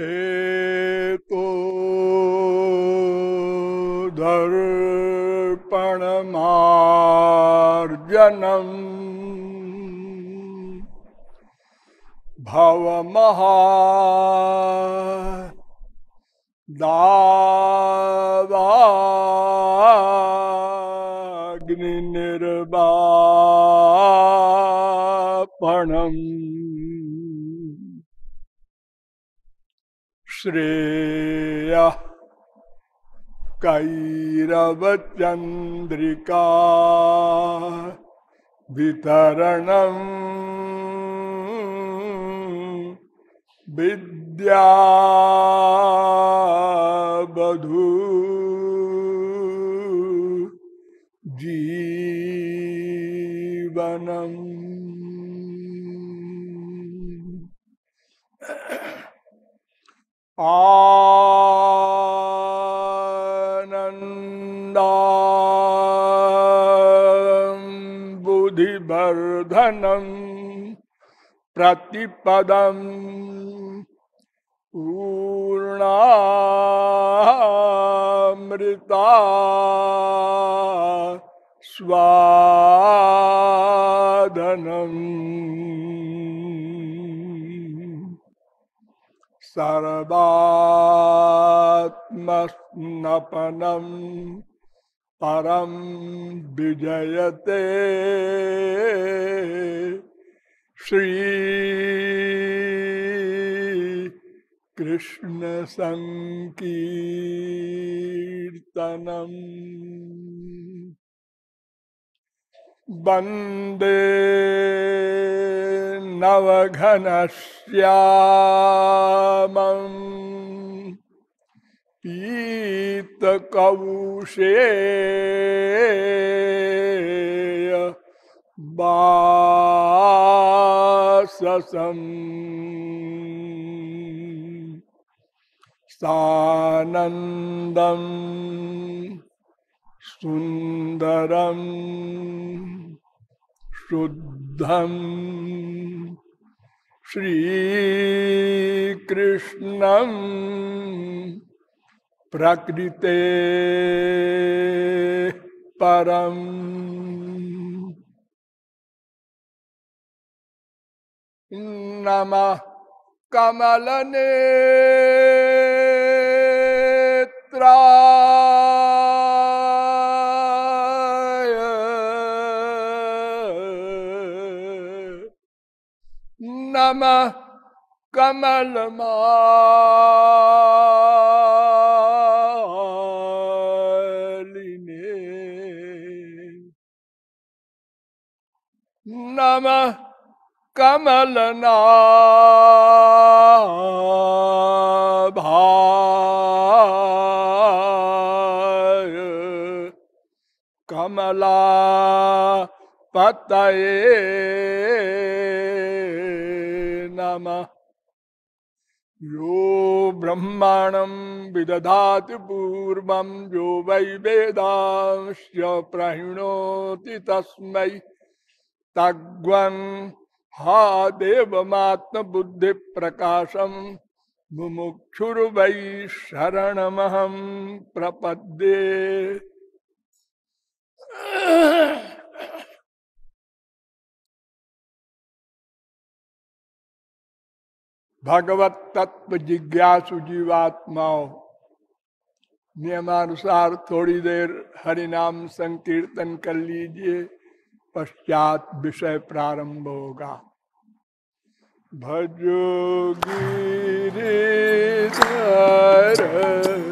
चेतो दर्पणमार्जनम्। भवमहा दावाग्निर्वापणम् श्रेय। कैरवचन्द्रिका वितरणम् विद्या बधू जीवनम्। आनन्दा बुधिवर्धनम् प्रतिपदम् पूर्णामृता स्वादनम् सर्वात्मस्नपनम् परं विजयते। श्री कृष्ण संकीर्तनम् वंदे। नवघनश्यामम्। पीतकौशेय वाससम्। सानन्दम् सुन्दरम्। शुद्धम्। श्रीकृष्णम्। प्रकृते परम्। नमः कमलनेत्राय नमः कमलमालिने नमः कमलनाभाय कमला पतये नमः। यो ब्रह्माणं विदधाति पूर्वं, यो वै वेदांश्च प्रणोति तस्मै। तग्वन् हा देवमात्मबुद्धिप्रकाशं, मुमुक्षुर्वै शरणमहं प्रपद्ये। भगवत तत्व जिज्ञासु जीवात्माओं। नियमानुसार थोड़ी देर हरिनाम संकीर्तन कर लीजिए, पश्चात विषय प्रारंभ होगा। भजोगी गिरिधर।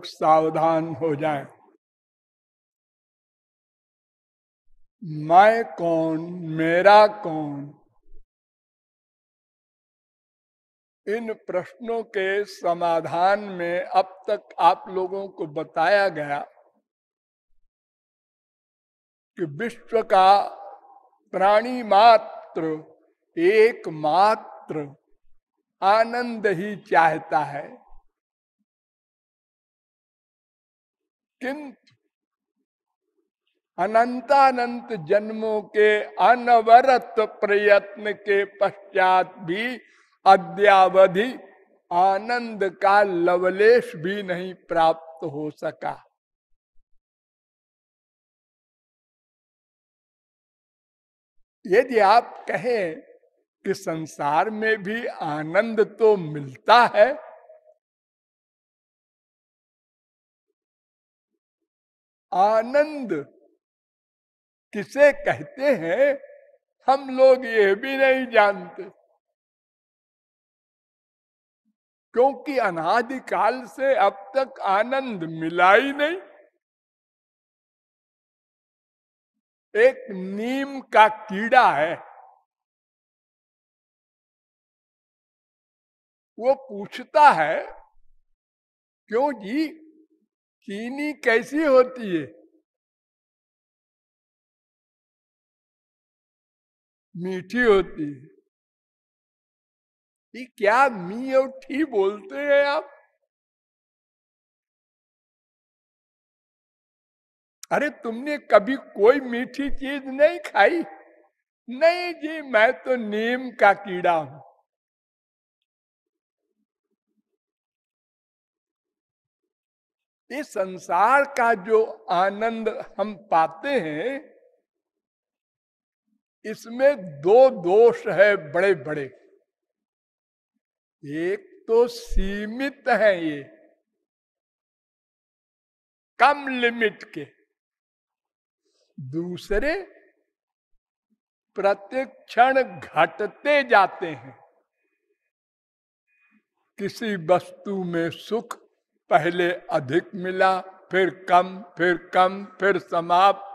लोग सावधान हो जाएँ। मैं कौन, मेरा कौन इन प्रश्नों के समाधान में अब तक आप लोगों को बताया गया कि विश्व का प्राणी मात्र, एकमात्र आनंद ही चाहता है किंतु अनंतानंत जन्मों के, अनवरत प्रयत्न के पश्चात भी अद्यावधि आनंद का लवलेश भी नहीं प्राप्त हो सका। यदि आप कहें कि संसार में भी आनंद तो मिलता है आनंद। किसे कहते हैं? हम लोग ये भी नहीं जानते। क्योंकि अनादिकाल से अब तक आनंद मिला ही नहीं। एक नीम का कीड़ा है। वो पूछता है, क्यों जी? चीनी कैसी होती है? मीठी होती है। ये क्या मी और ठी बोलते हैं आप? अरे तुमने कभी कोई मीठी चीज़ नहीं खाई? नहीं जी, मैं तो नीम का कीड़ा हूँ। इस संसार का जो आनंद हम पाते हैं, इसमें दो दोष है बड़े बड़े एक तो सीमित है ये, कम लिमिट के। दूसरे, प्रतिक्षण घटते जाते हैं। किसी वस्तु में सुख पहले अधिक मिला, फिर कम फिर कम, फिर समाप्त,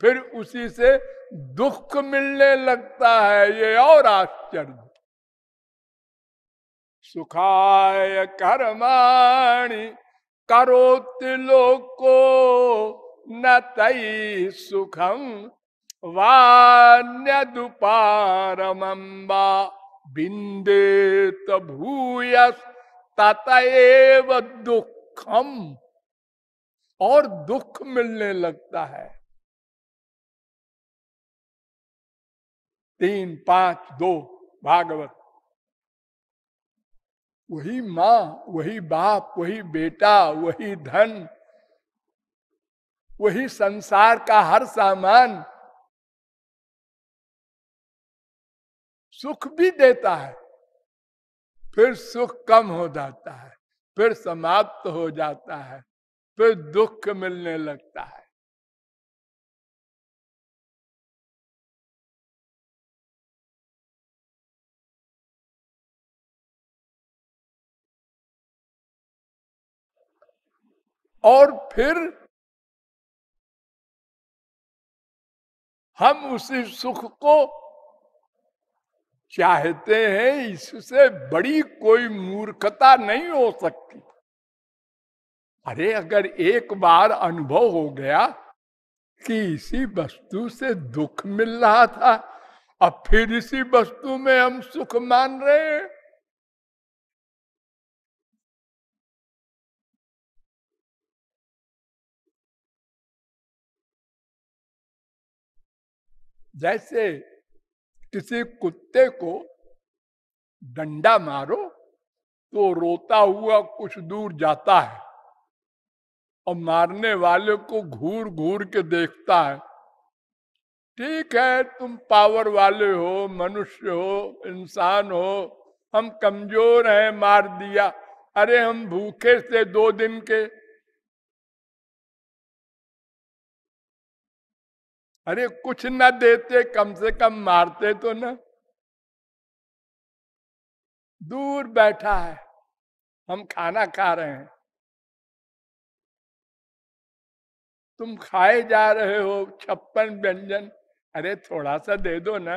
फिर उसी से दुख मिलने लगता है। ये और आश्चर्य। सुखाय कर्माणि करोति लोको, न तई सुखम वान्यदुपारमंबा बिंदेत भूयस ततएव दुखम और दुख मिलने लगता है। तीन, पाँच, दो, भागवत। वही माँ, वही बाप, वही बेटा, वही धन, वही संसार का हर सामान सुख भी देता है। फिर सुख कम हो जाता है, फिर समाप्त हो जाता है, फिर दुख मिलने लगता है। और फिर हम उसी सुख को चाहते हैं इससे बड़ी कोई मूर्खता नहीं हो सकती। अरे, अगर एक बार अनुभव हो गया कि इसी वस्तु से दुख मिल रहा था, अब फिर इसी वस्तु में हम सुख मान रहे हैं। जैसे किसी कुत्ते को डंडा मारो तो रोता हुआ कुछ दूर जाता है और मारने वाले को घूर घूर के देखता है। ठीक है, तुम पावर वाले हो, मनुष्य हो, इंसान हो, हम कमज़ोर हैं, मार दिया। अरे हम भूखे से दो दिन के। अरे कुछ न देते, कम से कम मारते तो ना। दूर बैठा है, हम खाना खा रहे हैं। तुम खाए जा रहे हो, छप्पन व्यंजन। अरे थोड़ा सा दे दो ना।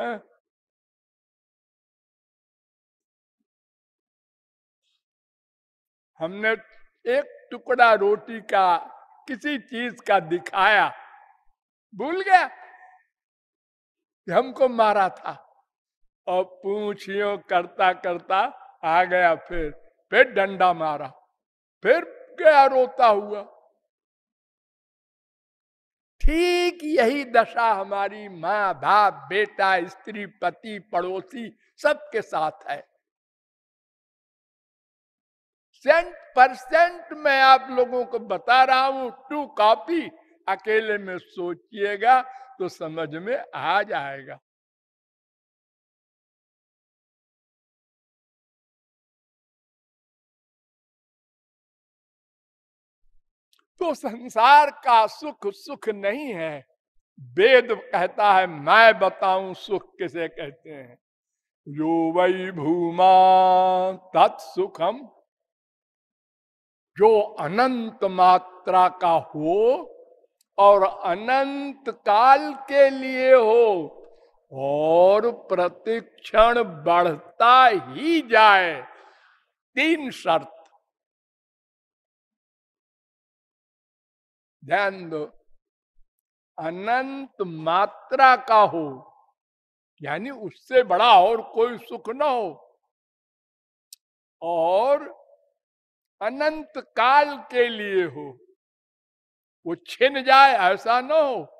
हमने एक टुकड़ा रोटी का, किसी चीज़ का दिखाया। भूल गया? कि हमको मारा था। और पूछियो करता करता आ गया फिर फिर डंडा मारा, फिर गया रोता हुआ। ठीक यही दशा हमारी माँ, बाप, बेटा, स्त्री, पति, पड़ोसी सबके साथ है। सेंट परसेंट मैं आप लोगों को बता रहा हूँ टू कॉपी अकेले में सोचिएगा तो समझ में आ जाएगा। तो संसार का सुख सुख नहीं है। वेद कहता है, मैं बताऊँ सुख किसे कहते हैं? यो वही भूमा तत्सुखम जो अनंत मात्रा का हो और अनंत काल के लिए हो, और प्रतिक्षण बढ़ता ही जाए। तीन शर्त। ध्यान दो। अनंत मात्रा का हो, यानी उससे बड़ा और कोई सुख ना हो, और अनंत काल के लिए हो। वो छिन जाए, ऐसा न हो।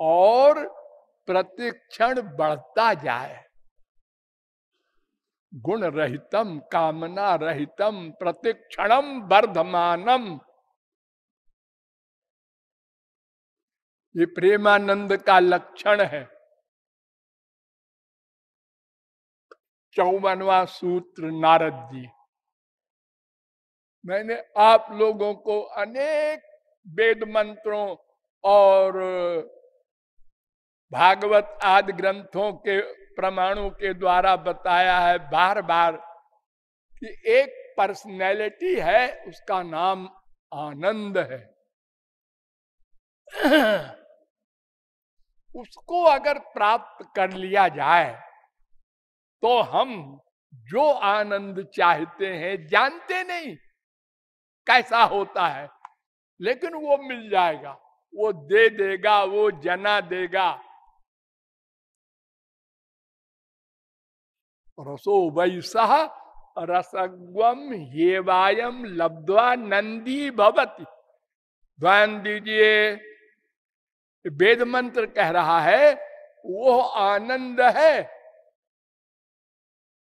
और प्रतिक्षण बढ़ता जाए। गुण रहितम, कामना रहितम प्रतिक्षणम वर्धमानम। ये प्रेमानंद का लक्षण है। चौवनवा सूत्र, नारद जी। मैंने आप लोगों को अनेक वेद मंत्रों और भागवत आदि ग्रंथों के प्रमाणों के द्वारा बताया है बार बार कि एक पर्सनैलिटी है, उसका नाम आनंद है। उसको अगर प्राप्त कर लिया जाए तो हम जो आनंद चाहते हैं, जानते नहीं। कैसा होता है, लेकिन वो मिल जाएगा, वो दे देगा, वो जना देगा। रसो वैसा रसगम ये वायम लब्धवा नंदी भवती। ध्यान दीजिए वेद मंत्र कह रहा है, वो आनंद है।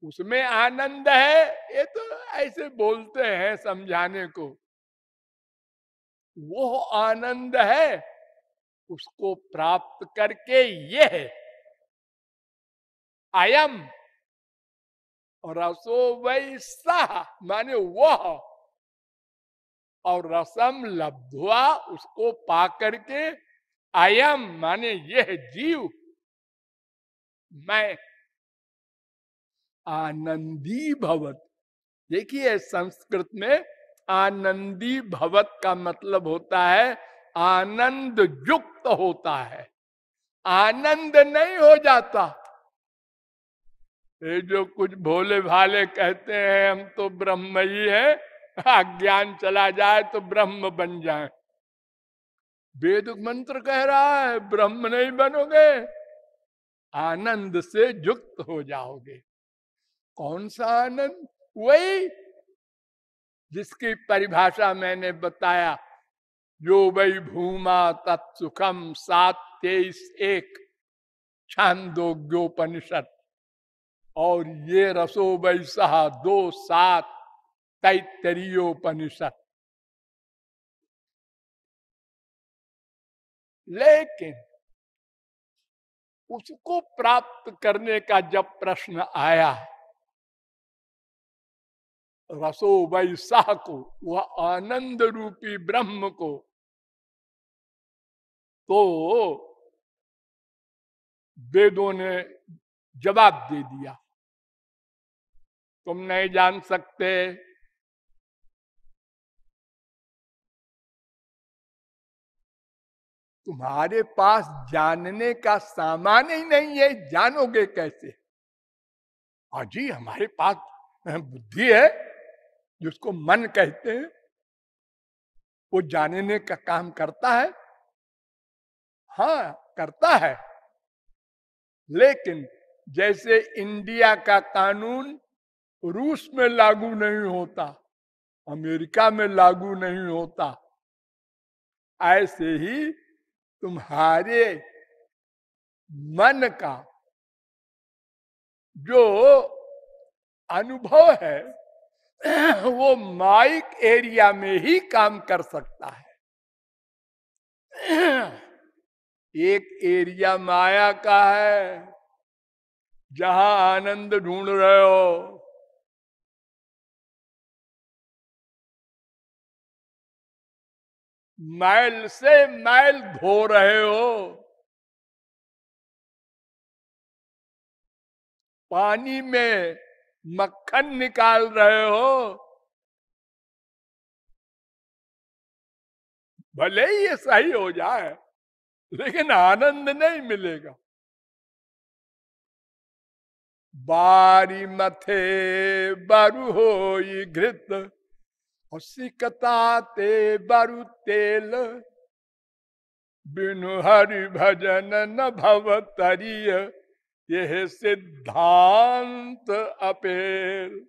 उसमें आनंद है, ये तो ऐसे बोलते हैं समझाने को। वो आनंद है, उसको प्राप्त करके ये है। अयम रसो वैसा माने वह। और रसम लब्धुआ उसको पा करके अयम माने यह जीव। मैं आनंदी भवत। देखिए, संस्कृत में आनंदी भवत का मतलब होता है, आनंद युक्त होता है। आनंद नहीं हो जाता। ये जो कुछ भोले भाले कहते हैं, हम तो ब्रह्म ही है। ज्ञान चला जाए तो ब्रह्म बन जाए। वेद मंत्र कह रहा है, ब्रह्म नहीं बनोगे, आनंद से युक्त हो जाओगे। कौन सा आनंद? वही जिसकी परिभाषा मैंने बताया जो वही भूमा तत्सुखम सात तेईस एक छांदोग्योपनिषद। और ये रसो वैसा दो सात तैतरीयोपनिषद लेकिन उसको प्राप्त करने का जब प्रश्न आया रसो वैसाह को वह आनंद रूपी ब्रह्म को। तो वेदों ने जवाब दे दिया। तुम नहीं जान सकते। तुम्हारे पास जानने का सामान ही नहीं है, जानोगे कैसे? अजी हमारे पास बुद्धि है। जिसको मन कहते हैं, वो जानने का काम करता है। हाँ करता है। लेकिन जैसे इंडिया का कानून रूस में लागू नहीं होता, अमेरिका में लागू नहीं होता, ऐसे ही तुम्हारे मन का जो अनुभव है वो माइक एरिया में ही काम कर सकता है। एक एरिया माया का है, जहाँ आनंद ढूंढ रहे हो। मैल से मैल धो रहे हो। पानी में मक्खन निकाल रहे हो। भले ही ये सही हो जाए, लेकिन आनंद नहीं मिलेगा। बारी मथे बारू हो घृत सिकता ते बारू तेल। बिनु हरि भजन न भव तरिय यह सिद्धांत अपेर।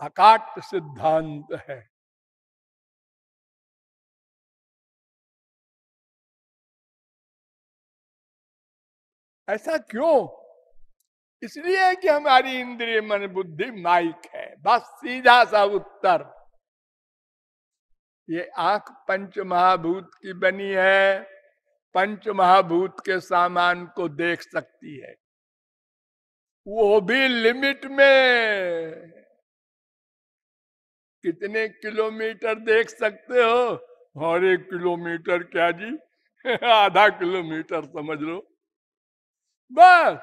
अकाट सिद्धांत है। ऐसा क्यों? इसलिए कि हमारी इंद्रिय मन बुद्धि माइक है। बस सीधा सा उत्तर। ये आँख पंच महाभूत की बनी है। पंच महाभूत के सामान को देख सकती है। वो भी लिमिट में। कितने किलोमीटर देख सकते हो? और एक किलोमीटर क्या जी? आधा किलोमीटर समझ लो। बस।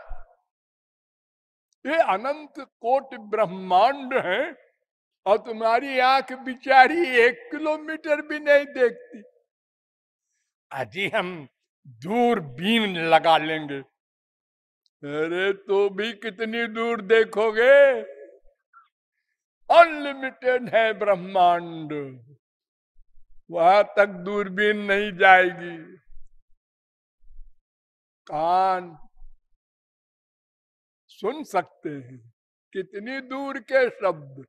ये अनंत कोट ब्रह्मांड है और तुम्हारी आँख बिचारी एक किलोमीटर भी नहीं देखती। अजी हम दूर बीन लगा लेंगे। अरे तो भी कितनी दूर देखोगे? अनलिमिटेड है ब्रह्मांड। वहाँ तक दूरबीन नहीं जाएगी। कान सुन सकते हैं। कितनी दूर के शब्द।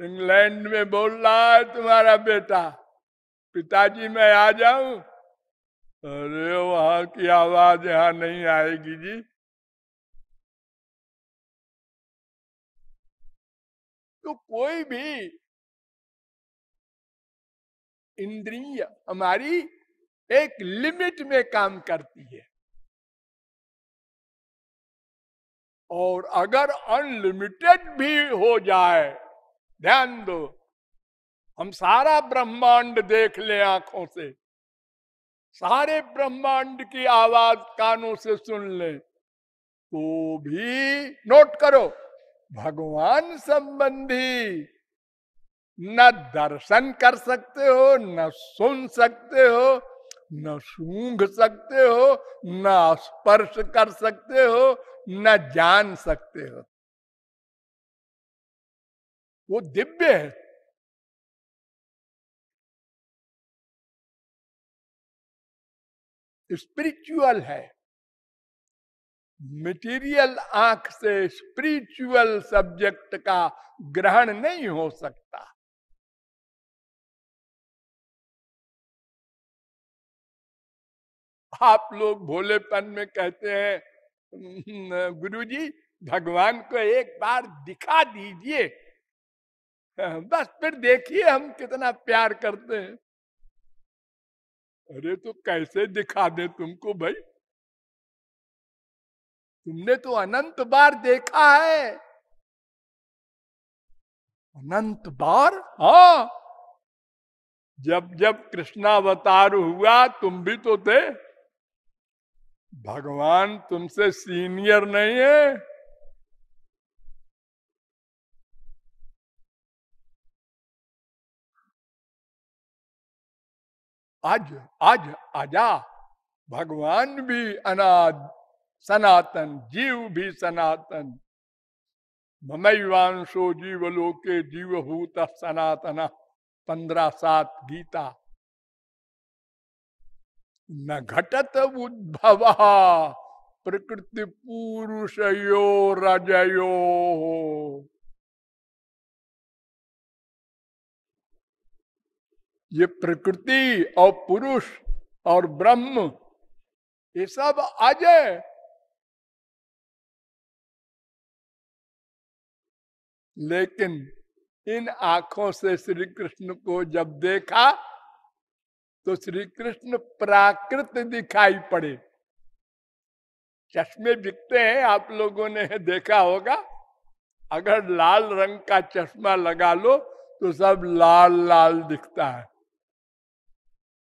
इंग्लैंड में बोल रहा है तुम्हारा बेटा, पिताजी मैं आ जाऊँ? अरे, वहाँ की आवाज़ यहाँ नहीं आएगी जी। तो कोई भी इंद्रिय हमारी एक लिमिट में काम करती है। और अगर अनलिमिटेड भी हो जाए, ध्यान दो, हम सारा ब्रह्मांड देख ले आँखों से। सारे ब्रह्मांड की आवाज़ कानों से सुन ले। तो भी नोट करो, भगवान संबंधी न दर्शन कर सकते हो, न सुन सकते हो, न सूंघ सकते हो, न स्पर्श कर सकते हो, न जान सकते हो। वो दिव्य है। स्पिरिचुअल है। मटेरियल आँख से स्पिरिचुअल सब्जेक्ट का ग्रहण नहीं हो सकता। आप लोग भोलेपन में कहते हैं गुरुजी, भगवान को एक बार दिखा दीजिए। बस फिर देखिए हम कितना प्यार करते हैं। अरे तो कैसे दिखा दे तुमको भाई? तुमने तो अनंत बार देखा है। अनंत बार? हाँ। जब जब कृष्णावतार हुआ, तुम भी तो थे। भगवान तुमसे सीनियर नहीं है। आज आज, आजा। भगवान भी अनाद, सनातन, जीव भी सनातन। ममैवांशो जीवलोके जीवभूत सनातन। पंद्रह सात गीता। न घटत उद्भव प्रकृति पुरुषयो रजयो ये प्रकृति और पुरुष और ब्रह्म, ये सब अजय लेकिन इन आँखों से श्री कृष्ण को जब देखा तो श्री कृष्ण प्राकृत दिखाई पड़े। चश्मे बिकते हैं, आप लोगों ने देखा होगा। अगर लाल रंग का चश्मा लगा लो तो सब लाल लाल दिखता है।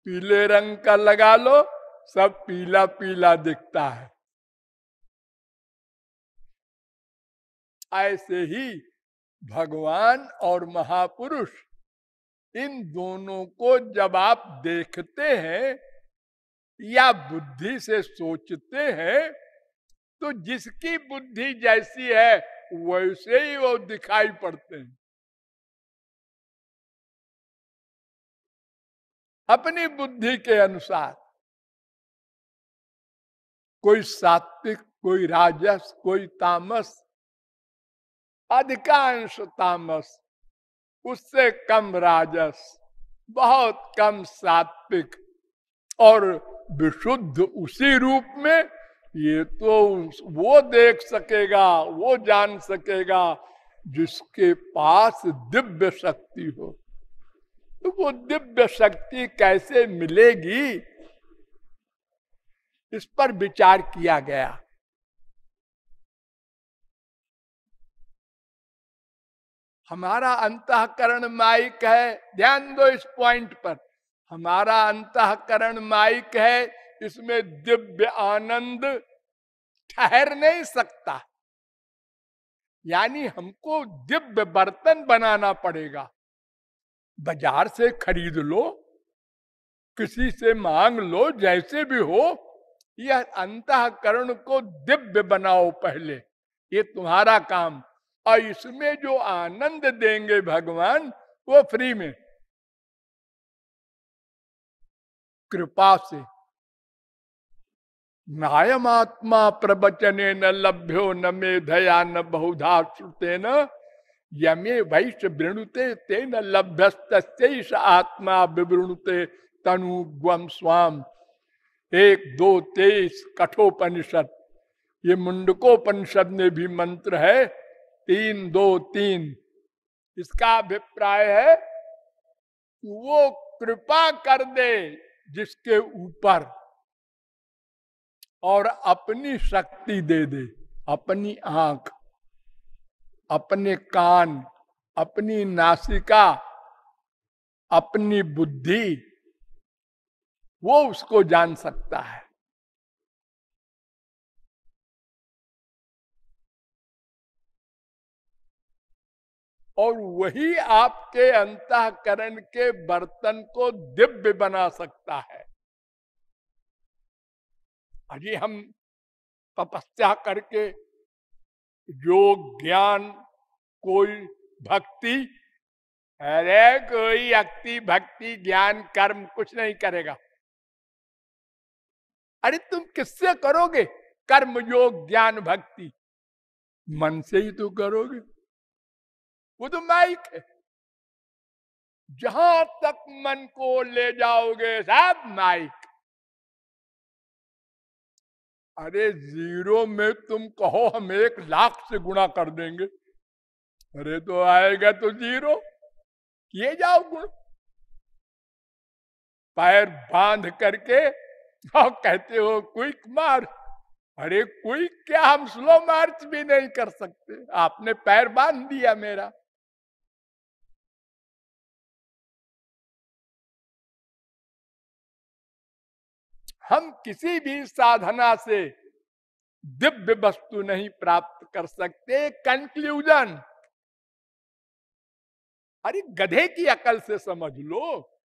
पीले रंग का लगा लो, सब पीला पीला दिखता है। ऐसे ही भगवान और महापुरुष, इन दोनों को जब आप देखते हैं या बुद्धि से सोचते हैं तो जिसकी बुद्धि जैसी है, वैसे ही वो दिखाई पड़ते हैं। अपनी बुद्धि के अनुसार। कोई सात्विक, कोई राजस, कोई तामस, अधिकांश तामस, उससे कम राजस, बहुत कम सात्विक और विशुद्ध उसी रूप में, ये तो वो देख सकेगा, वो जान सकेगा, जिसके पास दिव्य शक्ति हो। वो दिव्य शक्ति कैसे मिलेगी? इस पर विचार किया गया। हमारा अंतकरण माइक है। ध्यान दो इस पॉइंट पर। हमारा अंतकरण माइक है, इसमें दिव्य आनंद ठहर नहीं सकता। यानी हमको दिव्य बर्तन बनाना पड़ेगा। बाज़ार से खरीद लो, किसी से मांग लो, जैसे भी हो, यह अंतकरण को दिव्य बनाओ पहले। ये तुम्हारा काम। और इसमें जो आनंद देंगे भगवान, वो फ्री में। कृपा से। नायमात्मा प्रवचने न लभ्यो, न मेधया, न बहुधा श्रुते न यमे वैश्य वृणुते तेन लभ्यस्त आत्मा विवृणुते तनु ग्वम स्वाम। एक दो तेईस कठोपनिषद। ये मुंडकोपनिषद में भी मंत्र है। तीन दो तीन। इसका अभिप्राय है, वो कृपा कर दे जिसके ऊपर और अपनी शक्ति दे दे, अपनी आँख। अपने कान, अपनी नासिका, अपनी बुद्धि, वो उसको जान सकता है। और वही आपके अंतकरण के बर्तन को दिव्य बना सकता है। अजी हम तपस्या करके योग ज्ञान कोई भक्ति, अरे कोई अक्ति भक्ति ज्ञान कर्म कुछ नहीं करेगा। अरे तुम किससे करोगे कर्म योग ज्ञान भक्ति? मन से ही तो करोगे। वो तो माइक है। जहाँ तक मन को ले जाओगे सब माइक। अरे ज़ीरो में तुम कहो हम एक लाख से गुणा कर देंगे। अरे तो आएगा तो ज़ीरो। किए जाओ गुण। पैर बाँध करके और कहते हो क्विक मार्च अरे क्विक क्या? हम स्लो मार्च भी नहीं कर सकते। आपने पैर बाँध दिया मेरा। हम किसी भी साधना से दिव्य वस्तु नहीं प्राप्त कर सकते। कंक्लूजन अरे, गधे की अकल से समझ लो।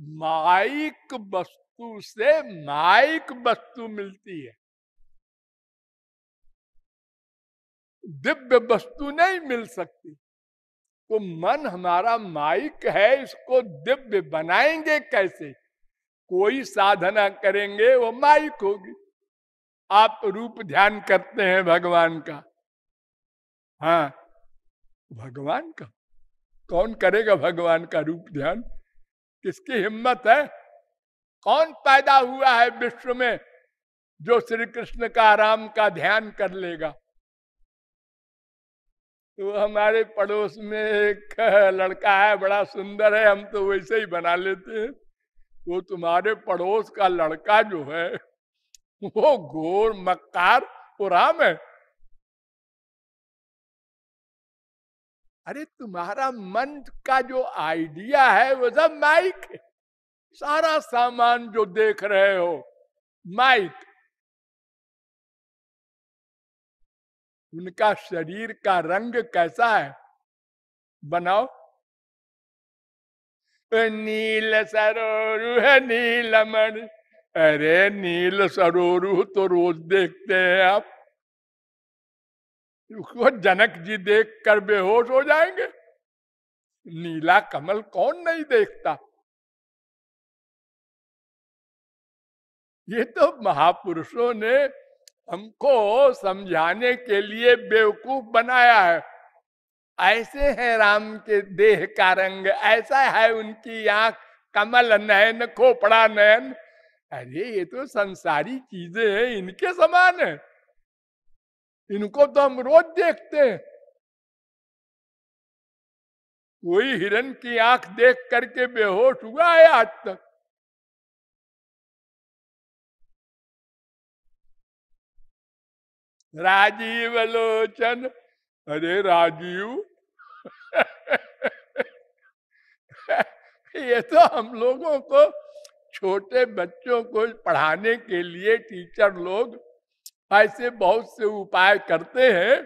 माइक वस्तु से माइक वस्तु मिलती है। दिव्य वस्तु नहीं मिल सकती। तो मन हमारा माइक है, इसको दिव्य बनाएँगे कैसे? कोई साधना करेंगे, वो माइक होगी। आप रूप ध्यान करते हैं भगवान का। हाँ भगवान का? कौन करेगा भगवान का रूप ध्यान? किसकी हिम्मत है? कौन पैदा हुआ है विश्व में जो श्री कृष्ण का राम का ध्यान कर लेगा? तो हमारे पड़ोस में एक लड़का है, बड़ा सुंदर है, हम तो वैसे ही बना लेते हैं। वो तुम्हारे पड़ोस का लड़का जो है, वो घोर मक्कार वो है। अरे तुम्हारा मन का जो आइडिया है, वो सब माइक है। सारा सामान जो देख रहे हो, माइक। उनका शरीर का रंग कैसा है? बनाओ। नील सरोरु है नीलमण अरे नील सरोरु तो रोज देखते हैं आप। उसको जनक जी देख कर बेहोश हो जाएँगे। नीला कमल कौन नहीं देखता? ये तो महापुरुषों ने हमको समझाने के लिए बेवकूफ़ बनाया है। ऐसे है राम के देह का रंग, ऐसा है उनकी आँख। कमल नयन, खोपड़ा नयन। अरे, ये तो संसारी चीज़ें हैं, इनके समान है। इनको तो हम रोज देखते हैं। कोई हिरन की आँख देख करके बेहोश हुआ है आज तक। राजीव लोचन अरे राजीव। ये तो हम लोगों को, छोटे बच्चों को पढ़ाने के लिए टीचर लोग ऐसे बहुत से उपाय करते हैं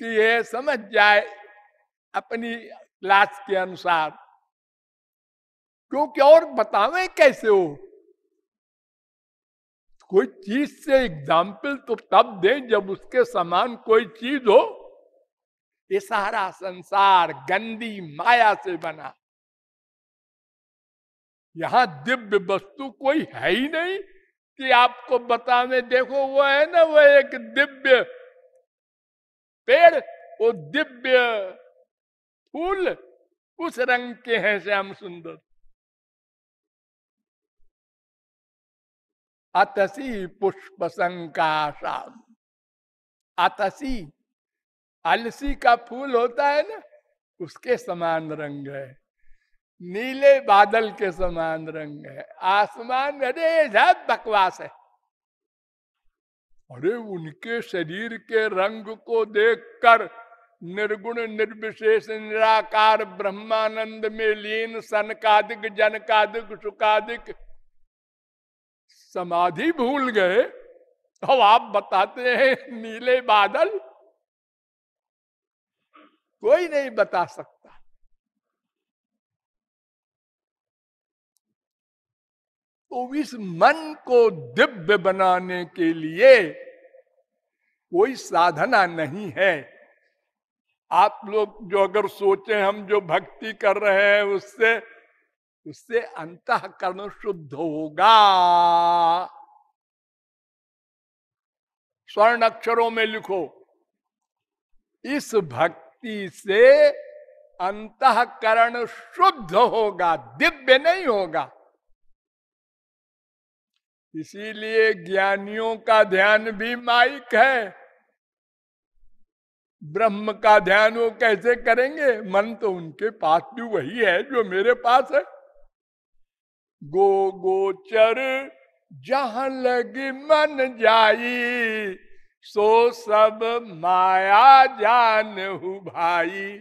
कि ये समझ जाए अपनी क्लास के अनुसार। क्योंकि और बतावे कैसे हो? कोई चीज़ से एग्ज़ाम्पल तो तब दे जब उसके समान कोई चीज़ हो। ये सारा संसार गंदी माया से बना। यहाँ दिव्य वस्तु कोई है ही नहीं कि आपको बतावे देखो वो है ना, वो एक दिव्य पेड़, वो दिव्य फूल, उस रंग के हैं श्याम सुंदर। अतसी पुष्प संकाशाम अतसी अलसी का फूल होता है ना, उसके समान रंग है। नीले बादल के समान रंग है। आसमान अरे सब बकवास है। अरे, उनके शरीर के रंग को देखकर निर्गुण, निर्विशेष, निराकार, ब्रह्मानंद में लीन, सनकादिक, जनकादिक सुकादिक समाधि भूल गए। अब आप बताते हैं, नीले बादल कोई नहीं बता सकता। तो इस मन को दिव्य बनाने के लिए कोई साधना नहीं है। आप लोग जो अगर सोचे, हम जो भक्ति कर रहे हैं, उससे उससे अंतकरण शुद्ध होगा। स्वर्ण अक्षरों में लिखो, इस भक्ति से अंतकरण शुद्ध होगा, दिव्य नहीं होगा। इसीलिए ज्ञानियों का ध्यान भी माइक है। ब्रह्म का ध्यान वो कैसे करेंगे? मन तो उनके पास भी वही है जो मेरे पास है। गो गोचर जहाँ लगी मन जाई सो सब माया जान हु भाई।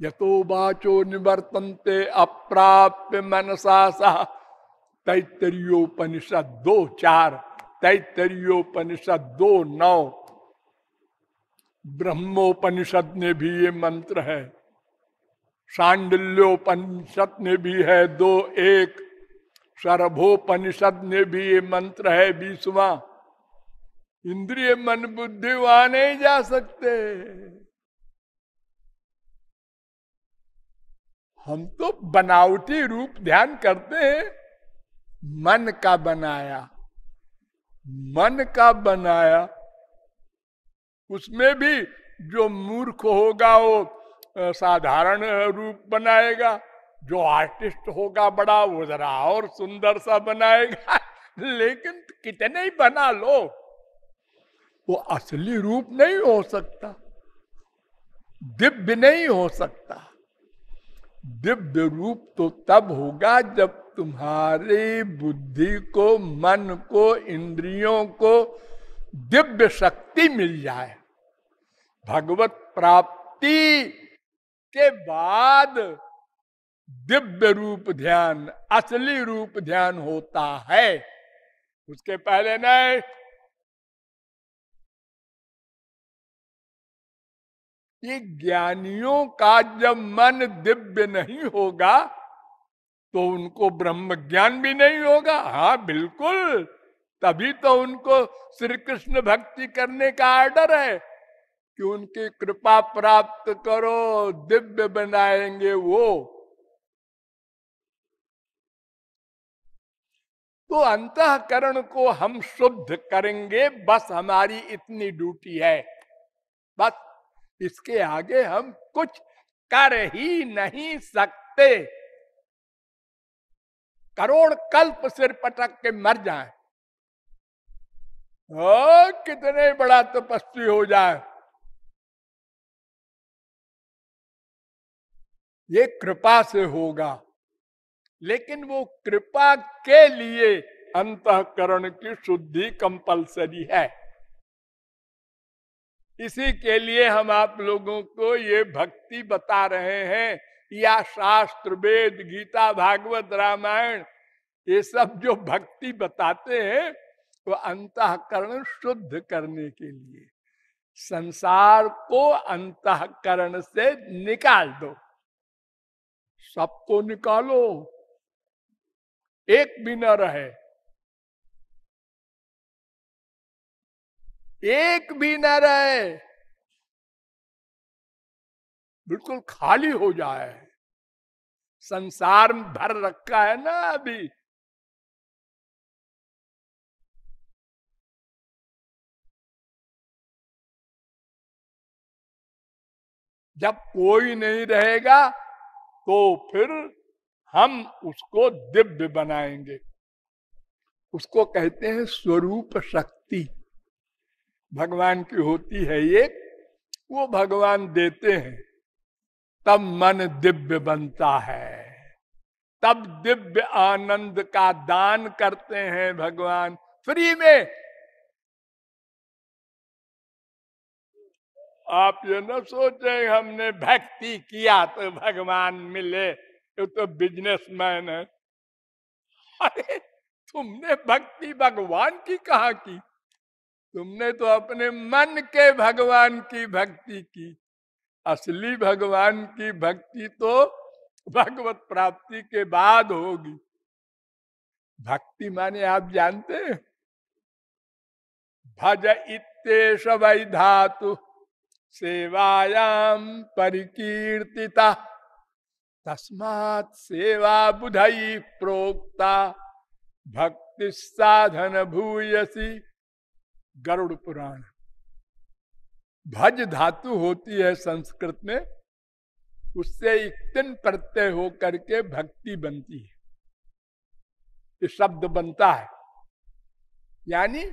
यतो बाचो निवर्तनते, अप्राप्य मनसा सा तैतरीयोपनिषद दो चार तैतरीयोपनिषद दो नौ। ब्रह्मोपनिषद ने भी ये मंत्र है। सांडल्योपनिषद ने भी है दो एक। सर्वोपनिषद ने भी ये मंत्र है बीसवा। इंद्रिय मन बुद्धि वहाँ नहीं जा सकते। हम तो बनावटी रूप ध्यान करते हैं, मन का बनाया, मन का बनाया। उसमें भी जो मूर्ख होगा वो साधारण रूप बनाएगा, जो आर्टिस्ट होगा बड़ा, वो जरा और सुंदर सा बनाएगा। लेकिन कितने ही बना लो। वो असली रूप नहीं हो सकता, दिव्य नहीं हो सकता। दिव्य रूप तो तब होगा जब तुम्हारी बुद्धि को, मन को, इंद्रियों को दिव्य शक्ति मिल जाए। भगवत प्राप्ति के बाद दिव्य रूप ध्यान, असली रूप ध्यान होता है। उसके पहले नहीं ये ज्ञानियों का जब मन दिव्य नहीं होगा तो उनको ब्रह्म ज्ञान भी नहीं होगा। हाँ बिल्कुल। तभी तो उनको श्री कृष्ण भक्ति करने का आर्डर है कि उनकी कृपा प्राप्त करो, दिव्य बनाएँगे वो। तो अंतकरण को हम शुद्ध करेंगे, बस हमारी इतनी ड्यूटी है। बस इसके आगे हम कुछ कर ही नहीं सकते। करोड़ कल्प सिर पटक के मर जाए। ओ, कितने बड़ा तपस्वी हो जाए। ये कृपा से होगा लेकिन वो कृपा के लिए अंतकरण की शुद्धि कंपलसरी है। इसी के लिए हम आप लोगों को ये भक्ति बता रहे हैं। या शास्त्र, वेद, गीता, भागवत, रामायण, ये सब जो भक्ति बताते हैं, वो तो अंतकरण शुद्ध करने के लिए। संसार को अंतकरण से निकाल दो। सबको निकालो। एक भी न रहे। एक भी न रहे, बिल्कुल खाली हो जाए। संसार भर रखा है ना अभी। जब कोई नहीं रहेगा तो फिर हम उसको दिव्य बनाएँगे। उसको कहते हैं स्वरूप शक्ति। भगवान की होती है ये, वो भगवान देते हैं। तब मन दिव्य बनता है। तब दिव्य आनंद का दान करते हैं भगवान। फ्री में। आप ये न सोचे, हमने भक्ति किया तो भगवान मिले। ये तो बिजनेसमैन है। अरे, तुमने भक्ति भगवान की कहा की? तुमने तो अपने मन के भगवान की भक्ति की। असली भगवान की भक्ति तो भगवत प्राप्ति के बाद होगी। भक्ति माने आप जानते हैं? भज इतेश वै धातु सेवायाम परिकीर्तिता। तस्मात सेवा बुधई प्रोक्ता, भक्ति साधन भूयसी। गरुड़ पुराण। भज धातु होती है संस्कृत में, उससे इक्तिन प्रत्यय होकर के भक्ति बनती है। ये शब्द बनता है। यानी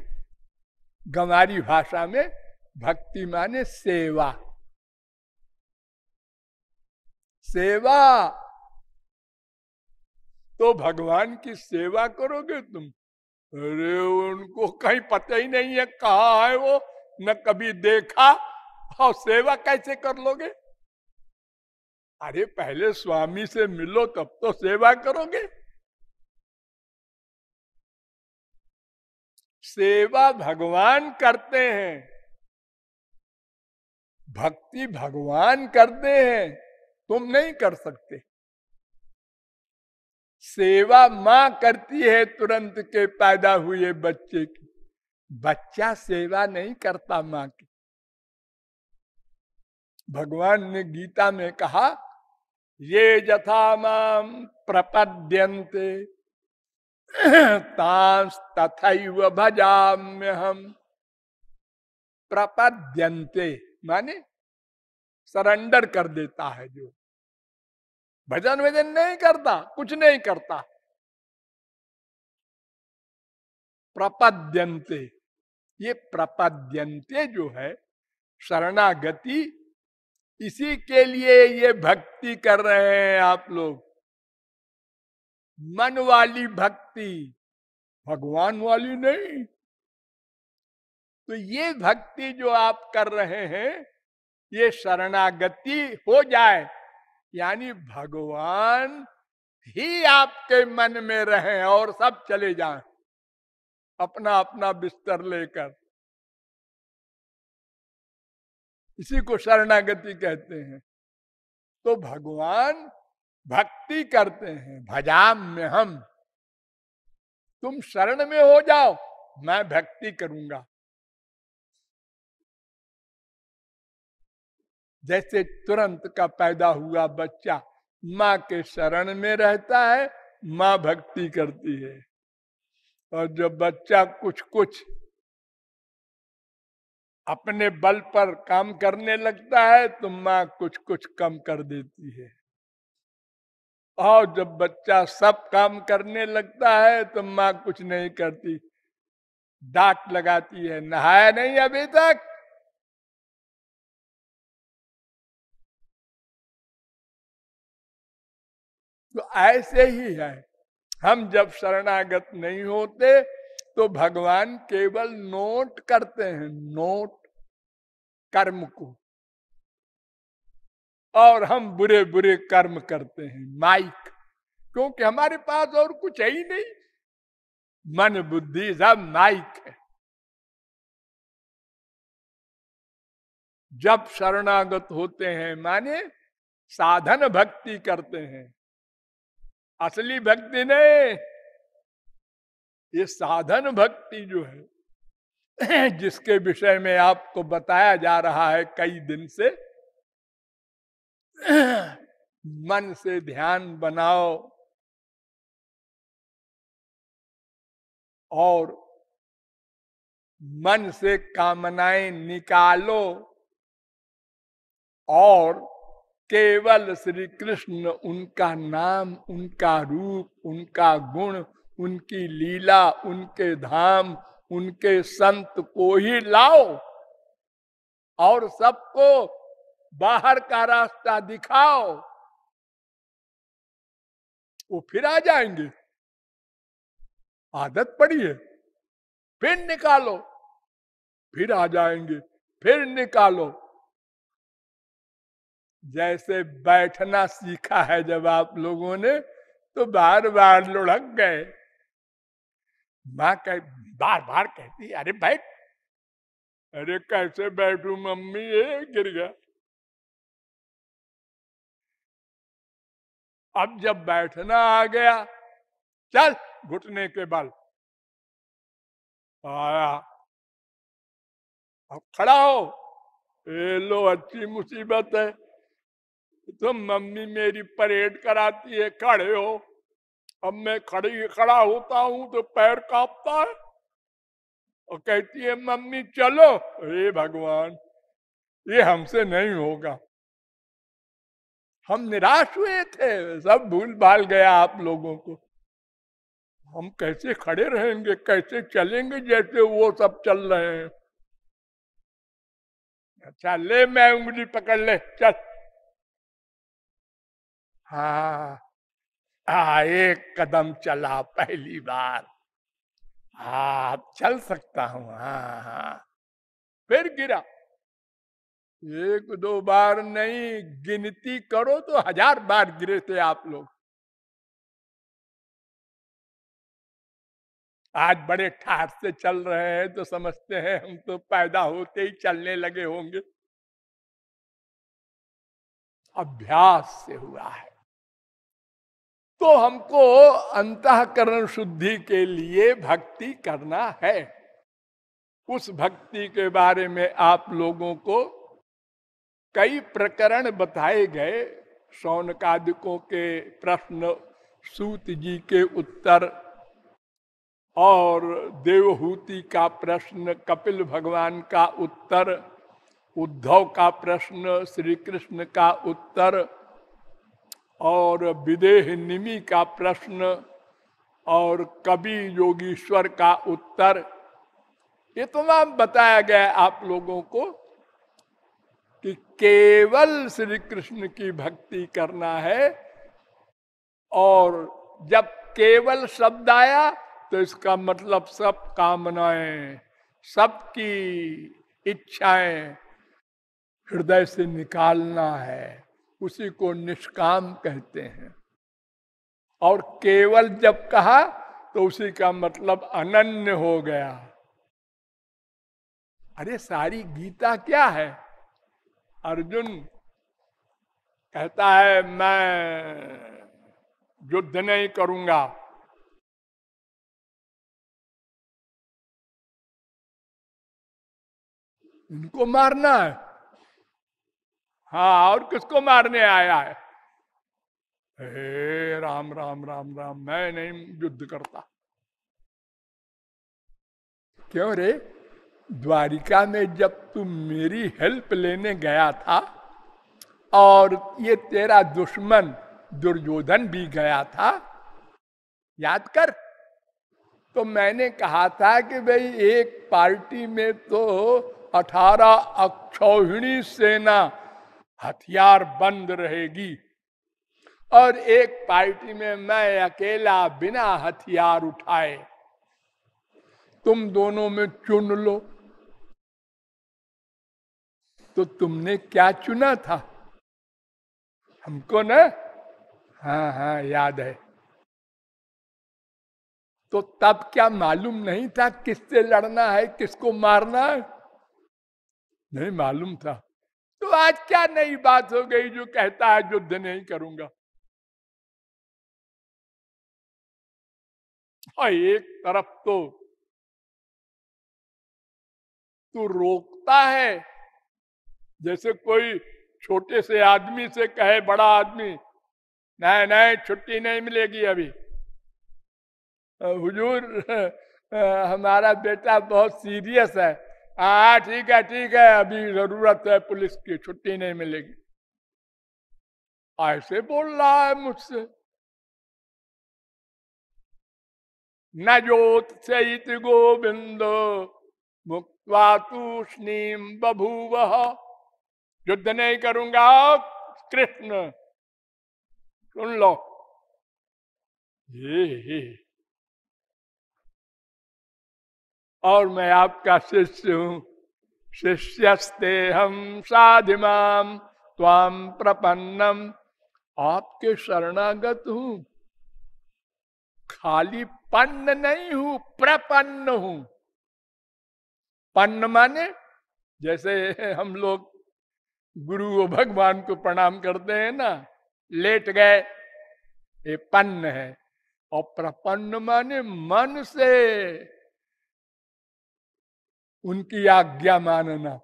गंवारी भाषा में भक्ति माने सेवा। सेवा! तो भगवान की सेवा करोगे तुम? अरे, उनको कहीं पता ही नहीं है कहा है वो। न कभी देखा, और सेवा कैसे कर लोगे? अरे, पहले स्वामी से मिलो, तब तो सेवा करोगे। सेवा भगवान करते हैं। भक्ति भगवान करते हैं। तुम नहीं कर सकते। सेवा माँ करती है, तुरंत के पैदा हुए बच्चे की। बच्चा सेवा नहीं करता माँ की। भगवान ने गीता में कहा, ये जथा माम प्रपद्यंते तथैव भजाम्य हम प्रपद्यंते माने सरेंडर कर देता है जो। भजन वज़न नहीं करता, कुछ नहीं करता। प्रपद्यंते ये प्रपद्यंते जो है, शरणागति, इसी के लिए ये भक्ति कर रहे हैं आप लोग। मन वाली भक्ति, भगवान वाली नहीं। तो ये भक्ति जो आप कर रहे हैं, ये शरणागति हो जाए। यानी भगवान ही आपके मन में रहे और सब चले जाएँ। अपना अपना बिस्तर लेकर। इसी को शरणागति कहते हैं। तो भगवान भक्ति करते हैं, भजाम में हम तुम शरण में हो जाओ, मैं भक्ति करूँगा। जैसे तुरंत का पैदा हुआ बच्चा माँ के शरण में रहता है, माँ भक्ति करती है। और जब बच्चा कुछ कुछ अपने बल पर काम करने लगता है तो माँ कुछ कुछ कम कर देती है। और जब बच्चा सब काम करने लगता है तो माँ कुछ नहीं करती। डांट लगाती है, नहाया नहीं अभी तक? तो ऐसे ही है। हम जब शरणागत नहीं होते तो भगवान केवल नोट करते हैं, नोट कर्म को। और हम बुरे बुरे कर्म करते हैं, माइक। क्योंकि हमारे पास और कुछ है ही नहीं। मन, बुद्धि सब माइक है। जब शरणागत होते हैं, माने साधन भक्ति करते हैं। असली भक्ति नहीं। ये साधन भक्ति जो है, जिसके विषय में आपको बताया जा रहा है कई दिन से, मन से ध्यान बनाओ और मन से कामनाएँ निकालो और केवल श्री कृष्ण उनका नाम, उनका रूप, उनका गुण, उनकी लीला, उनके धाम, उनके संत को ही लाओ। और सबको बाहर का रास्ता दिखाओ। वो फिर आ जाएँगे। आदत पड़ी है। फिर निकालो। फिर आ जाएँगे। फिर निकालो। जैसे बैठना सीखा है जब आप लोगों ने तो बार बार लुढ़क गए। माँ कह, बार बार कहती अरे बैठ। अरे कैसे बैठू मम्मी, ये गिर गया। अब जब बैठना आ गया, चल घुटने के बल आया। अब खड़ा हो। ए लो, अच्छी मुसीबत है। तो मम्मी मेरी परेड कराती है, खड़े हो। अब मैं खड़ी, खड़ा होता हूँ तो पैर कांपता है और कहती है, मम्मी, चलो। हे भगवान, ये हमसे नहीं होगा। हम निराश हुए थे, सब भूल भाल गया आप लोगों को। हम कैसे खड़े रहेंगे, कैसे चलेंगे जैसे वो सब चल रहे हैं? अच्छा ले मैं उंगली पकड़ ले, चल। हाँ हाँ एक कदम चला पहली बार। हाँ चल सकता हूँ, हा हा। फिर गिरा। एक दो बार नहीं, गिनती करो तो हज़ार बार गिरे थे आप लोग। आज बड़े ठाट से चल रहे हैं तो समझते हैं हम तो पैदा होते ही चलने लगे होंगे। अभ्यास से हुआ है। तो हमको अंतकरण शुद्धि के लिए भक्ति करना है। उस भक्ति के बारे में आप लोगों को कई प्रकरण बताए गए। सौनकादिकों के प्रश्न, सूत जी के उत्तर और देवहूति का प्रश्न, कपिल भगवान का उत्तर, उद्धव का प्रश्न, श्री कृष्ण का उत्तर और विदेह निमि का प्रश्न और कवि योगीश्वर का उत्तर। तमाम बताया गया आप लोगों को कि केवल श्री कृष्ण की भक्ति करना है और जब केवल शब्द आया तो इसका मतलब सब कामनाएँ, सबकी इच्छाएँ हृदय से निकालना है। उसी को निष्काम कहते हैं। और केवल जब कहा तो उसी का मतलब अनन्य हो गया। अरे, सारी गीता क्या है? अर्जुन कहता है, मैं युद्ध नहीं करूँगा। इनको मारना है। हाँ और किसको मारने आया है? हे राम राम राम राम, मैं नहीं युद्ध करता। क्यों रे? द्वारिका में जब तू मेरी हेल्प लेने गया था, और ये तेरा दुश्मन दुर्योधन भी गया था, याद कर तो मैंने कहा था कि भाई एक पार्टी में तो अठारह अक्षौहिणी सेना हथियार बंद रहेगी। और एक पार्टी में मैं अकेला बिना हथियार उठाए, तुम दोनों में चुन लो। तो तुमने क्या चुना था? हमको ना? हाँ हाँ याद है। तो तब क्या मालूम नहीं था किससे लड़ना है, किसको मारना है? नहीं मालूम था। तो आज क्या नई बात हो गई जो कहता है युद्ध नहीं करूँगा? और एक तरफ़ तो तू रोकता है, जैसे कोई छोटे से आदमी से कहे, बड़ा आदमी नहीं नहीं छुट्टी नहीं मिलेगी अभी। हुजूर हमारा बेटा बहुत सीरियस है। हाँ ठीक है ठीक है, अभी ज़रूरत है, पुलिस की छुट्टी नहीं मिलेगी। ऐसे बोल रहा है मुझसे। न जोत से गोविंद मुक्वा तूष्णीम बभूव। युद्ध नहीं करूँगा, कृष्ण। सुन लो। और मैं आपका शिष्य हूँ। शिष्यस्ते हम साधिमाम त्वाम प्रपन्नम। आपके शरणागत हूँ। खाली पन्न नहीं हूँ, प्रपन्न हूँ। पन्न माने? जैसे हम लोग गुरु भगवान को प्रणाम करते हैं ना, लेट गए, ये पन्न है। और प्रपन्न माने मन से। उनकी आज्ञा मानना।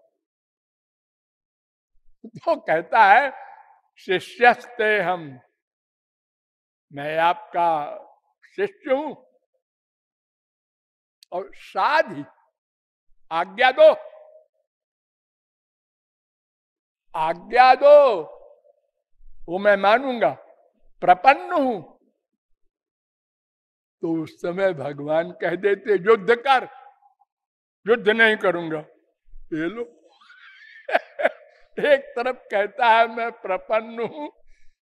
तो कहता है, शिष्यस्ते हम। मैं आपका शिष्य हूँ। और साध आज्ञा दो। आज्ञा दो। वो मैं मानूँगा। प्रपन्न हूँ। तो उस समय भगवान कह देते, युद्ध कर। युद्ध नहीं करूँगा। ये लो। एक तरफ़ कहता है, मैं प्रपन्न हूँ,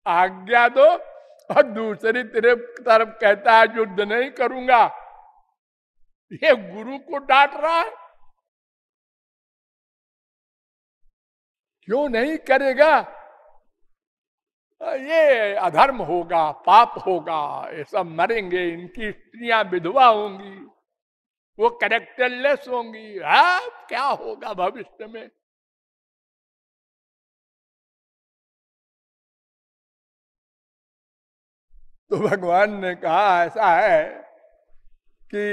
आज्ञा दो। और दूसरी तरफ़ तरफ़ कहता है युद्ध नहीं करूँगा, ये गुरु को डांट रहा है। क्यों नहीं करेगा? ये अधर्म होगा, पाप होगा, ये सब मरेंगे, इनकी स्त्रियाँ विधवा होंगी। वो करेक्टरलेस होंगी। अब क्या होगा भविष्य में? तो भगवान ने कहा, ऐसा है कि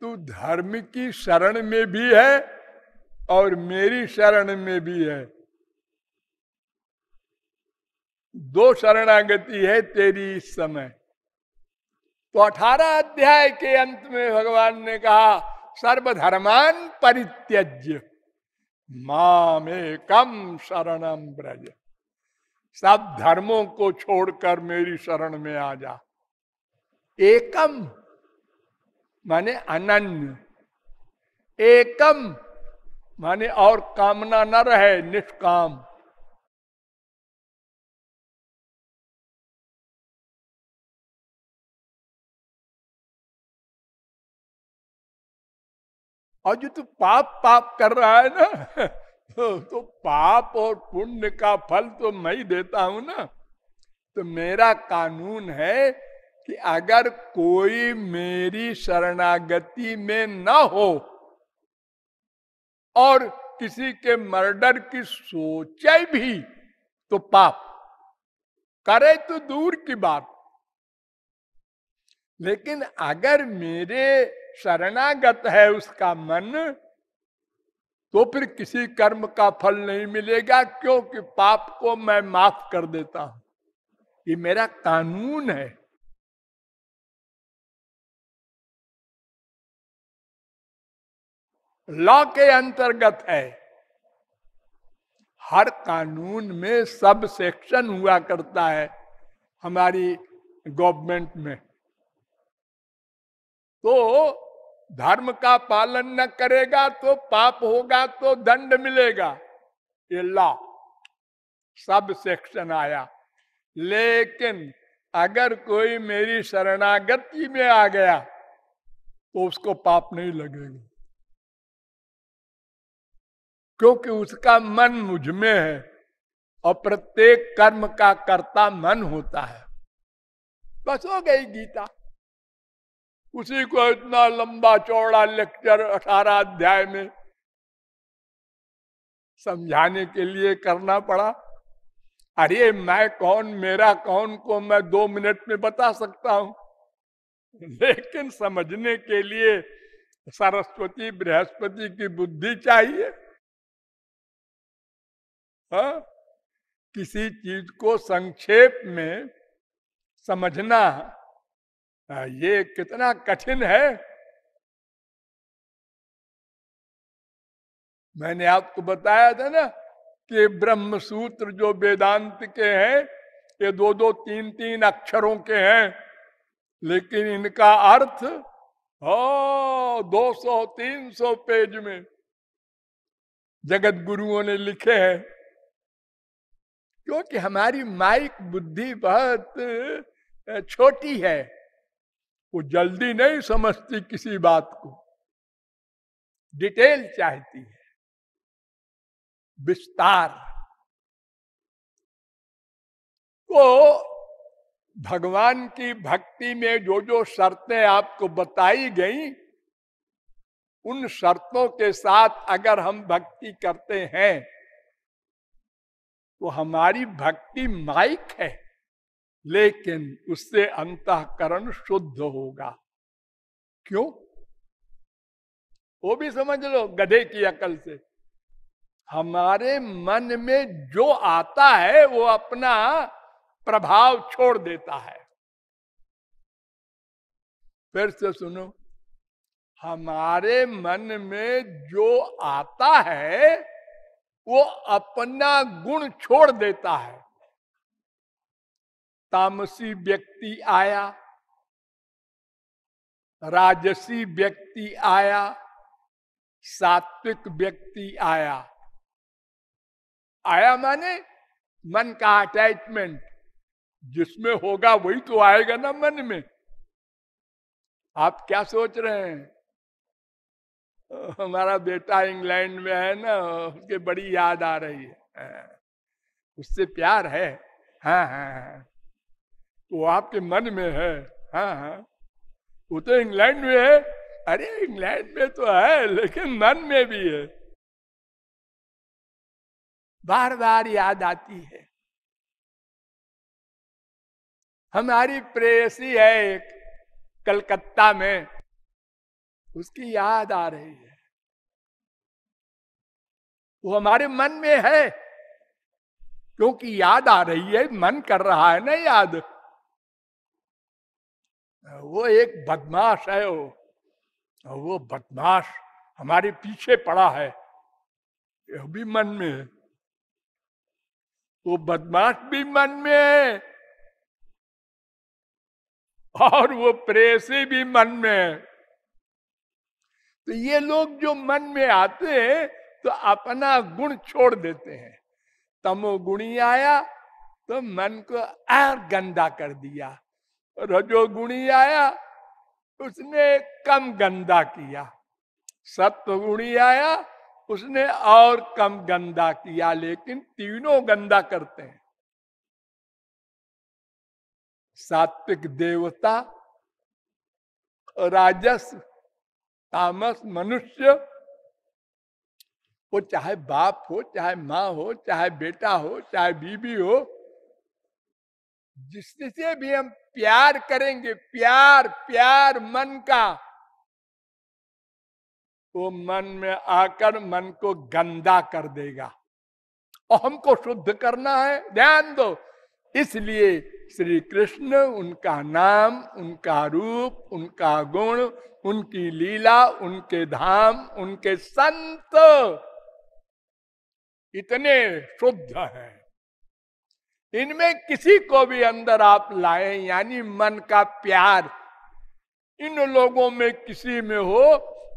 तू धर्म की शरण में भी है और मेरी शरण में भी है। दो शरणागति है तेरी इस समय। तो अठारह अध्याय के अंत में भगवान ने कहा, सर्वधर्मान परित्यज्य मामे कम शरणम ब्रज सब धर्मों को छोड़कर मेरी शरण में आ जा। एकम, माने अनन्य। एकम, माने और कामना न रहे, निष्काम। और जो तू पाप पाप कर रहा है ना तो, तो पाप और पुण्य का फल तो मैं ही देता हूँ ना। तो मेरा कानून है कि अगर कोई मेरी शरणागति में न हो और किसी के मर्डर की सोचे भी तो पाप। करे तो दूर की बात। लेकिन अगर मेरे शरणागत है उसका मन तो फिर किसी कर्म का फल नहीं मिलेगा, क्योंकि पाप को मैं माफ़ कर देता हूँ। ये मेरा कानून है। लॉ के अंतर्गत है। हर कानून में सब सेक्शन हुआ करता है हमारी गवर्नमेंट में। तो धर्म का पालन न करेगा तो पाप होगा तो दंड मिलेगा। ये लॉ। सब सेक्शन आया। लेकिन अगर कोई मेरी शरणागति में आ गया तो उसको पाप नहीं लगेगा। क्योंकि उसका मन मुझमें है और प्रत्येक कर्म का कर्ता मन होता है। बस हो गई गीता। उसी को इतना लंबा चौड़ा लेक्चर अठारह अध्याय में समझाने के लिए करना पड़ा अरे, मैं कौन, मेरा कौन को मैं दो मिनट में बता सकता हूँ लेकिन समझने के लिए सरस्वती, बृहस्पति की बुद्धि चाहिए हा? किसी चीज़ को संक्षेप में समझना ये कितना कठिन है। मैंने आपको बताया था ना कि ब्रह्म सूत्र जो वेदांत के हैं, ये दो दो तीन तीन अक्षरों के हैं। लेकिन इनका अर्थ सौ, तीन सौ पेज में जगत गुरुओं ने लिखे हैं। क्योंकि हमारी माइक बुद्धि बहुत छोटी है। वो जल्दी नहीं समझती किसी बात को। डिटेल चाहती है। विस्तार। तो भगवान की भक्ति में जो जो शर्तें आपको बताई गई, उन शर्तों के साथ अगर हम भक्ति करते हैं तो हमारी भक्ति माइक है। लेकिन उससे अंतकरण शुद्ध होगा। क्यों? वो भी समझ लो, गधे की अकल से। हमारे मन में जो आता है, वो अपना प्रभाव छोड़ देता है। फिर से सुनो, हमारे मन में जो आता है, वो अपना गुण छोड़ देता है। तामसी व्यक्ति आया, राजसी व्यक्ति आया, सात्विक व्यक्ति आया। आया माने मन का अटैचमेंट जिसमें होगा वही तो आएगा ना मन में। आप क्या सोच रहे हैं? हमारा बेटा इंग्लैंड में है ना, उसके बड़ी याद आ रही है। हाँ। उससे प्यार है। हाँ हाँ हाँ। वो आपके मन में है। हाँ हाँ। वो तो इंग्लैंड में है। अरे, इंग्लैंड में तो है, लेकिन मन में भी है। बार बार याद आती है। हमारी प्रेयसी है एक कलकत्ता में। उसकी याद आ रही है। वो हमारे मन में है। क्योंकि याद आ रही है, मन कर रहा है ना याद। वो एक बदमाश है वो। वो बदमाश हमारे पीछे पड़ा है। यह भी मन में है। वो बदमाश भी मन में और वो प्रेसी भी मन में तो ये लोग जो मन में आते हैं तो अपना गुण छोड़ देते हैं। तमोगुणी आया तो मन को और गंदा कर दिया। रजोगुणी आया, उसने कम गंदा किया। सत्वगुणी आया, उसने और कम गंदा किया, लेकिन तीनों गंदा करते हैं। सात्विक देवता, राजस, तामस, मनुष्य, वो चाहे बाप हो, चाहे माँ हो, चाहे बेटा हो, चाहे बीबी हो जिससे भी हम प्यार करेंगे, प्यार प्यार मन का, वो मन में आकर मन को गंदा कर देगा। और हमको शुद्ध करना है, ध्यान दो। इसलिए श्री कृष्ण उनका नाम, उनका रूप, उनका गुण, उनकी लीला, उनके धाम, उनके संत इतने शुद्ध हैं। इनमें किसी को भी अंदर आप लाए, यानी मन का प्यार। इन लोगों में किसी में हो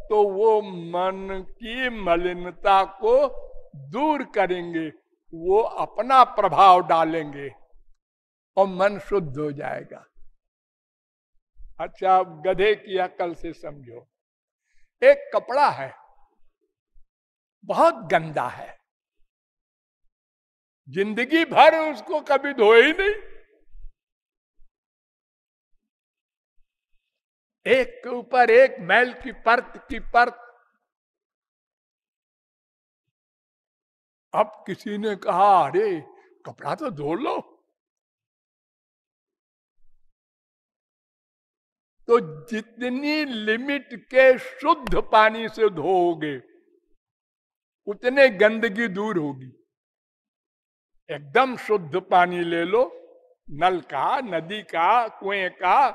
तो वो मन की मलिनता को दूर करेंगे, वो अपना प्रभाव डालेंगे और मन शुद्ध हो जाएगा। अच्छा अब गधे की अकल से समझो। एक कपड़ा है, बहुत गंदा है। ज़िंदगी भर उसको कभी धोए ही नहीं। एक के ऊपर एक मैल की परत की परत। अब किसी ने कहा, अरे, कपड़ा तो धो लो। तो जितनी लिमिट के शुद्ध पानी से धोओगे, उतने गंदगी दूर होगी। एकदम शुद्ध पानी ले लो, नल का, नदी का, कुएँ का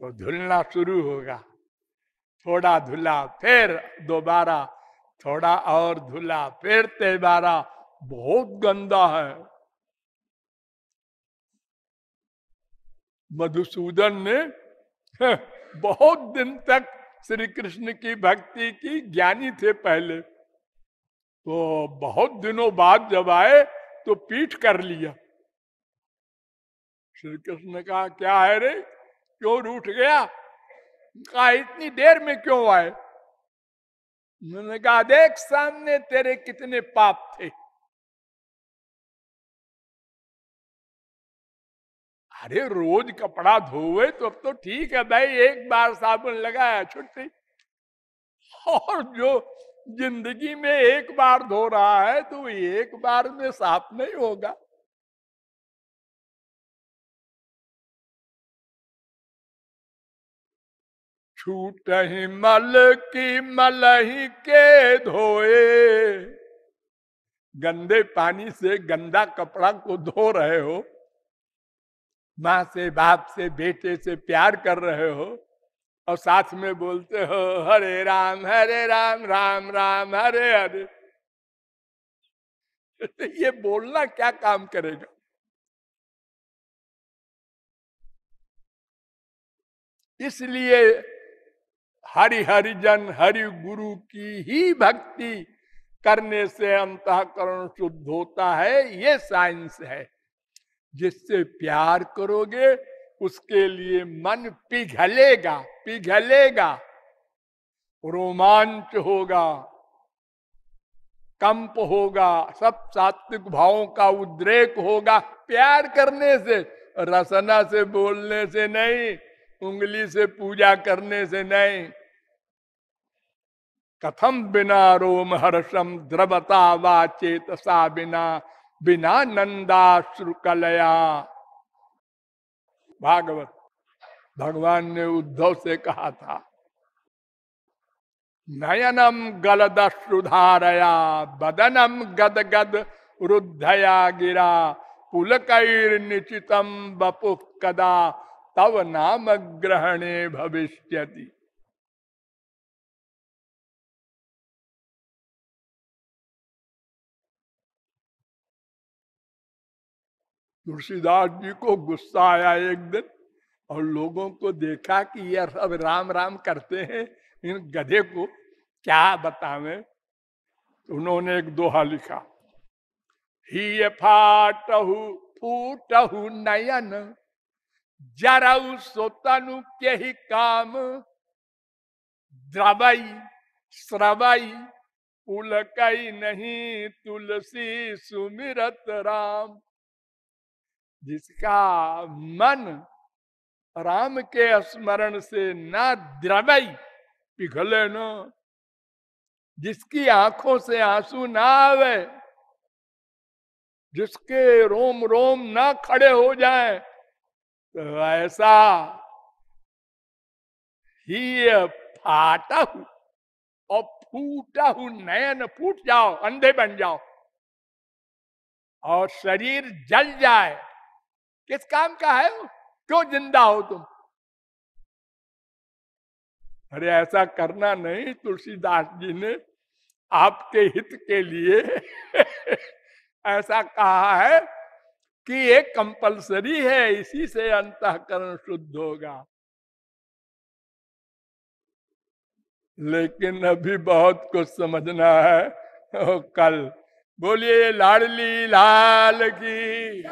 तो धुलना शुरू होगा। थोड़ा धुला, फिर दोबारा, थोड़ा और धुला, फिर तेबारा, बहुत गंदा है। मधुसूदन ने बहुत दिन तक श्री कृष्ण की भक्ति की, ज्ञानी थे पहले। तो बहुत दिनों बाद जब आए तो पीठ कर लिया। श्री कृष्ण ने कहा, क्या है रे? क्यों रूठ गया? कहा, इतनी देर में क्यों आए? मैंने कहा, देख, सामने तेरे कितने पाप थे। अरे, रोज कपड़ा धोए तो अब तो ठीक है भाई, एक बार साबुन लगाया, छुट्टी। और जो ज़िंदगी में एक बार धो रहा है तो एक बार में साफ़ नहीं होगा। छूट ही मल की मल ही के धोए। गंदे पानी से गंदा कपड़ा को धो रहे हो। माँ से बाप से बेटे से प्यार कर रहे हो। और साथ में बोलते हो, हरे राम हरे राम राम राम, हरे हरे। ये बोलना क्या काम करेगा? इसलिए हरि हरिजन हरि गुरु की ही भक्ति करने से अंतकरण शुद्ध होता है। ये साइंस है। जिससे प्यार करोगे उसके लिए मन पिघलेगा पिघलेगा। रोमांच होगा, कंप होगा, सब सात्विक भावों का उद्रेक होगा। प्यार करने से, रसना से बोलने से नहीं, उंगली से पूजा करने से नहीं। कथम बिना रोम हर्षम, द्रवता वा चेतसा बिना बिना नंदाश्रु कलया। भागवत भगवान ने उद्धव से कहा था, नयनम गलद सुधारया, बदनम गद गद रुद्धया गिरा, पुलकैर निचितम बपु कदा, तव नाम ग्रहणे भविष्यति। तुलसीदास जी को गुस्सा आया एक दिन और लोगों को देखा कि ये सब राम राम करते हैं इन गधे को। क्या बतावे? उन्होंने एक दोहा लिखा, ही फाटहु, फूटहु नयन जरऊ सोतनु के ही काम द्रवई श्रवई पुलकई नहीं तुलसी सुमिरत राम। जिसका मन राम के स्मरण से ना द्रवई पिघले न। जिसकी आँखों से आँसू ना आवे, जिसके रोम रोम ना खड़े हो जाए तो ऐसा ही फाटा हूँ और फूटा हूँ, नयन फूट जाओ, अंधे बन जाओ और शरीर जल जाए। किस काम का है वो? क्यों ज़िंदा हो तुम? अरे ऐसा करना नहीं तुलसीदास जी ने आपके हित के लिए ऐसा कहा है कि ये कंपलसरी है इसी से अंतकरण शुद्ध होगा। लेकिन अभी बहुत कुछ समझना है। ओ, कल बोलिए लाडली लाल की।